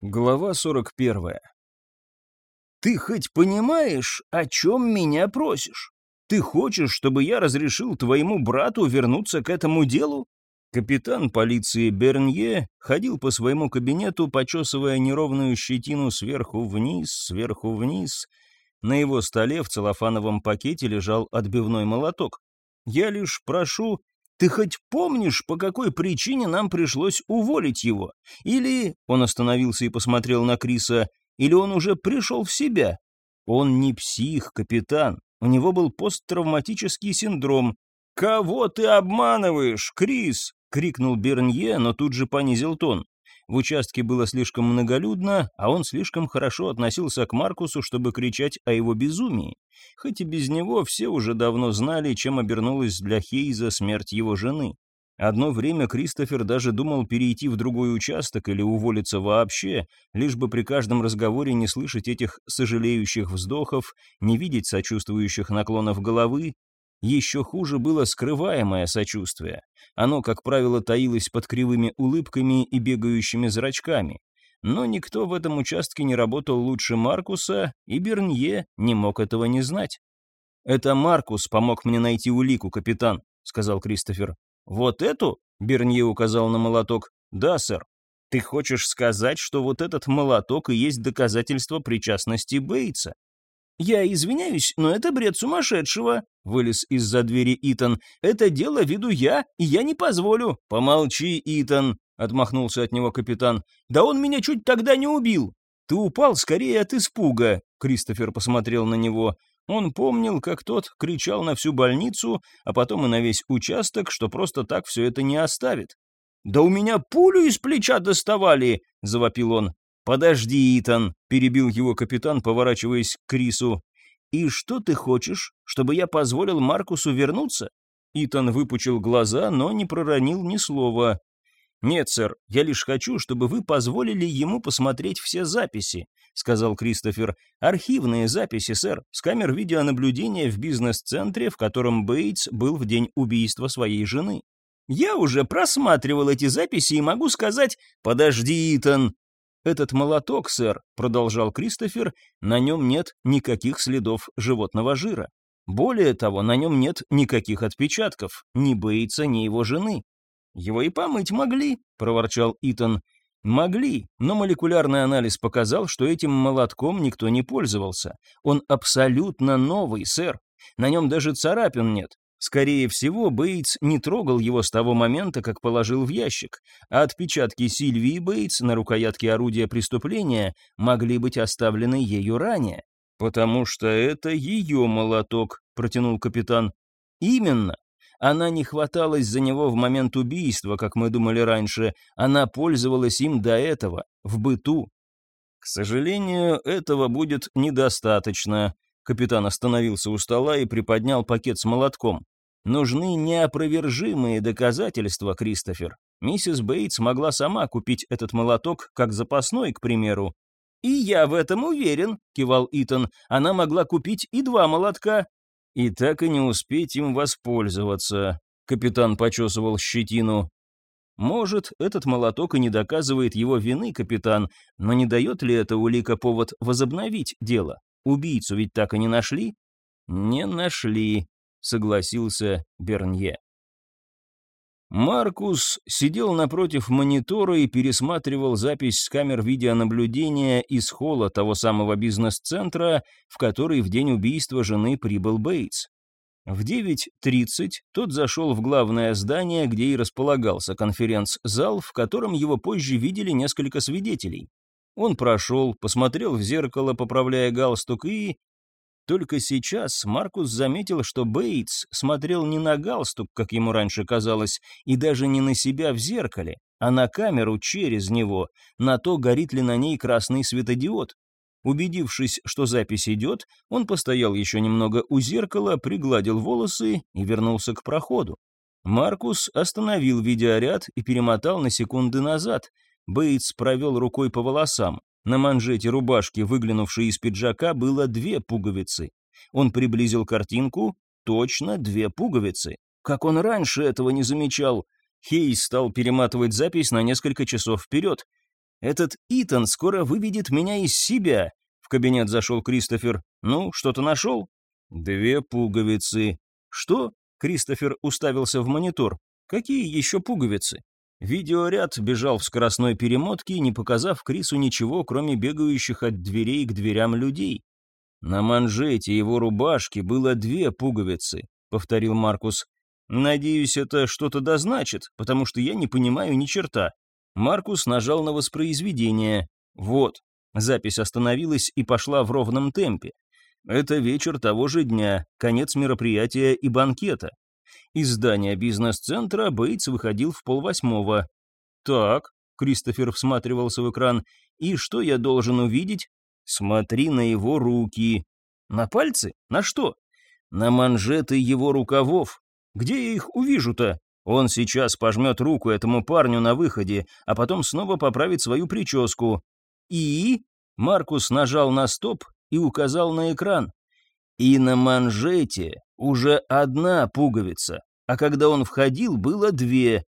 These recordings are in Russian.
Глава 41. «Ты хоть понимаешь, о чем меня просишь? Ты хочешь, чтобы я разрешил твоему брату вернуться к этому делу?» Капитан полиции Бернье ходил по своему кабинету, почесывая неровную щетину сверху вниз, сверху вниз. На его столе в целлофановом пакете лежал отбивной молоток. «Я лишь прошу ты хоть помнишь, по какой причине нам пришлось уволить его? Или...» Он остановился и посмотрел на Криса. «Или он уже пришел в себя?» «Он не псих, капитан. У него был посттравматический синдром». «Кого ты обманываешь, Крис?» — крикнул Бернье, но тут же понизил тон. В участке было слишком многолюдно, а он слишком хорошо относился к Маркусу, чтобы кричать о его безумии. Хоть и без него все уже давно знали, чем обернулась для Хейза смерть его жены. Одно время Кристофер даже думал перейти в другой участок или уволиться вообще, лишь бы при каждом разговоре не слышать этих сожалеющих вздохов, не видеть сочувствующих наклонов головы, еще хуже было скрываемое сочувствие. Оно, как правило, таилось под кривыми улыбками и бегающими зрачками. Но никто в этом участке не работал лучше Маркуса, и Бернье не мог этого не знать. «Это Маркус помог мне найти улику, капитан», — сказал Кристофер. «Вот эту?» — Бернье указал на молоток. «Да, сэр. Ты хочешь сказать, что вот этот молоток и есть доказательство причастности Бейтса?» «Я извиняюсь, но это бред сумасшедшего», — вылез из-за двери Итан. «Это дело веду я, и я не позволю». «Помолчи, Итан», — отмахнулся от него капитан. «Да он меня чуть тогда не убил». «Ты упал скорее от испуга», — Кристофер посмотрел на него. Он помнил, как тот кричал на всю больницу, а потом и на весь участок, что просто так все это не оставит. «Да у меня пулю из плеча доставали!» — завопил он. «Подожди, Итан», — перебил его капитан, поворачиваясь к Крису. «И что ты хочешь, чтобы я позволил Маркусу вернуться?» Итан выпучил глаза, но не проронил ни слова. «Нет, сэр, я лишь хочу, чтобы вы позволили ему посмотреть все записи», — сказал Кристофер. «Архивные записи, сэр, с камер видеонаблюдения в бизнес-центре, в котором Бейтс был в день убийства своей жены. Я уже просматривал эти записи и могу сказать... Подожди, Итан, «Этот молоток, сэр», — продолжал Кристофер, — «на нем нет никаких следов животного жира. Более того, на нем нет никаких отпечатков, ни Бейтса, ни его жены». «Его и помыть могли», — проворчал Итан. «Могли, но молекулярный анализ показал, что этим молотком никто не пользовался. Он абсолютно новый, сэр. На нем даже царапин нет. Скорее всего, Бейтс не трогал его с того момента, как положил в ящик, а отпечатки Сильвии Бейтс на рукоятке орудия преступления могли быть оставлены ею ранее. «Потому что это ее молоток», — протянул капитан. «Именно. Она не хваталась за него в момент убийства, как мы думали раньше, она пользовалась им до этого, в быту. К сожалению, этого будет недостаточно. Капитан остановился у стола и приподнял пакет с молотком. «Нужны неопровержимые доказательства, Кристофер. Миссис Бейтс могла сама купить этот молоток, как запасной, к примеру». «И я в этом уверен», — кивал Итан. «Она могла купить и два молотка». «И так и не успеть им воспользоваться», — капитан почесывал щетину. Может, этот молоток и не доказывает его вины, капитан, но не дает ли это улика повод возобновить дело? Убийцу ведь так и не нашли?» «Не нашли», — согласился Бернье. Маркус сидел напротив монитора и пересматривал запись с камер видеонаблюдения из холла того самого бизнес-центра, в который в день убийства жены прибыл Бейтс. В 9.30 тот зашел в главное здание, где и располагался конференц-зал, в котором его позже видели несколько свидетелей. Он прошел, посмотрел в зеркало, поправляя галстук, и... Только сейчас Маркус заметил, что Бейтс смотрел не на галстук, как ему раньше казалось, и даже не на себя в зеркале, а на камеру через него, на то, горит ли на ней красный светодиод. Убедившись, что запись идет, он постоял еще немного у зеркала, пригладил волосы и вернулся к проходу. Маркус остановил видеоряд и перемотал на секунды назад — Бейтс провел рукой по волосам. На манжете рубашки, выглянувшей из пиджака, было две пуговицы. Он приблизил картинку. Точно две пуговицы. Как он раньше этого не замечал? Хейс стал перематывать запись на несколько часов вперед. Этот Итан скоро выведет меня из себя. В кабинет зашел Кристофер. Ну, что-то нашел? Две пуговицы. Что? Кристофер уставился в монитор. Какие еще пуговицы? Видеоряд бежал в скоростной перемотке, не показав Крису ничего, кроме бегающих от дверей к дверям людей. «На манжете его рубашки было две пуговицы», — повторил Маркус. «Надеюсь, это что-то дозначит, потому что я не понимаю ни черта». Маркус нажал на воспроизведение. «Вот». Запись остановилась и пошла в ровном темпе. Это вечер того же дня, конец мероприятия и банкета. Из здания бизнес-центра Бейтс выходил в полвосьмого. «Так», — Кристофер всматривался в экран, — «и что я должен увидеть?» Смотри на его руки. На пальцы? На что? На манжеты его рукавов. Где я их увижу-то? Он сейчас пожмет руку этому парню на выходе, а потом снова поправит свою прическу. И... Маркус нажал на стоп и указал на экран. И на манжете уже одна пуговица, а когда он входил, было две.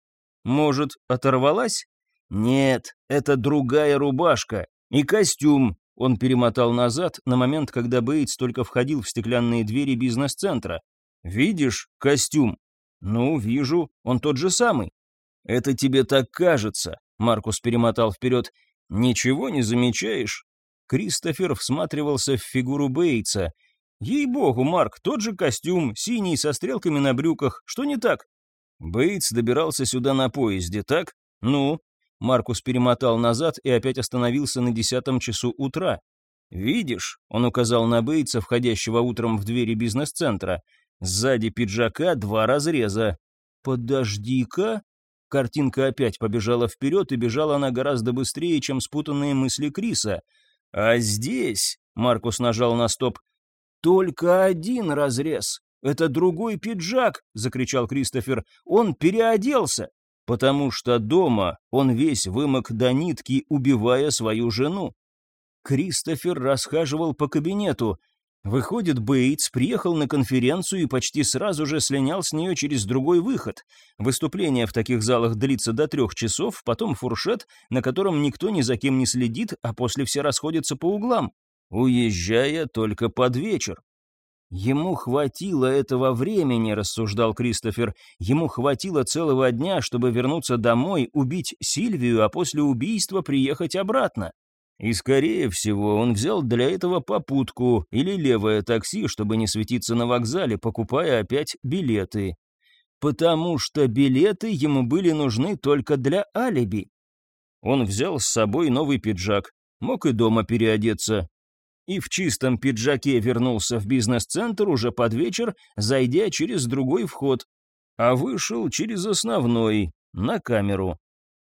Может, оторвалась? Нет, это другая рубашка и костюм, он перемотал назад на момент, когда Бейтс только входил в стеклянные двери бизнес-центра. «Видишь костюм?» «Ну, вижу, он тот же самый». «Это тебе так кажется», — Маркус перемотал вперед. «Ничего не замечаешь?» Кристофер всматривался в фигуру Бейтса. «Ей-богу, Марк, тот же костюм, синий, со стрелками на брюках. Что не так?» Бейтс добирался сюда на поезде, так? Ну, Маркус перемотал назад и опять остановился на десятом часу утра. «Видишь?» — он указал на Бейтса, входящего утром в двери бизнес-центра. «Сзади пиджака два разреза». «Подожди-ка!» Картинка опять побежала вперед, и бежала она гораздо быстрее, чем спутанные мысли Криса. «А здесь...» — Маркус нажал на стоп. «Только один разрез. Это другой пиджак!» — закричал Кристофер. «Он переоделся!» потому что дома он весь вымок до нитки, убивая свою жену. Кристофер расхаживал по кабинету. Выходит, Бейтс приехал на конференцию и почти сразу же слинял с нее через другой выход. Выступление в таких залах длится до трех часов, потом фуршет, на котором никто ни за кем не следит, а после все расходятся по углам, уезжая только под вечер. Ему хватило этого времени, рассуждал Кристофер. Ему хватило целого дня, чтобы вернуться домой, убить Сильвию, а после убийства приехать обратно. И, скорее всего, он взял для этого попутку или левое такси, чтобы не светиться на вокзале, покупая опять билеты. Потому что билеты ему были нужны только для алиби. Он взял с собой новый пиджак, мог и дома переодеться, и в чистом пиджаке вернулся в бизнес-центр уже под вечер, зайдя через другой вход, а вышел через основной, на камеру.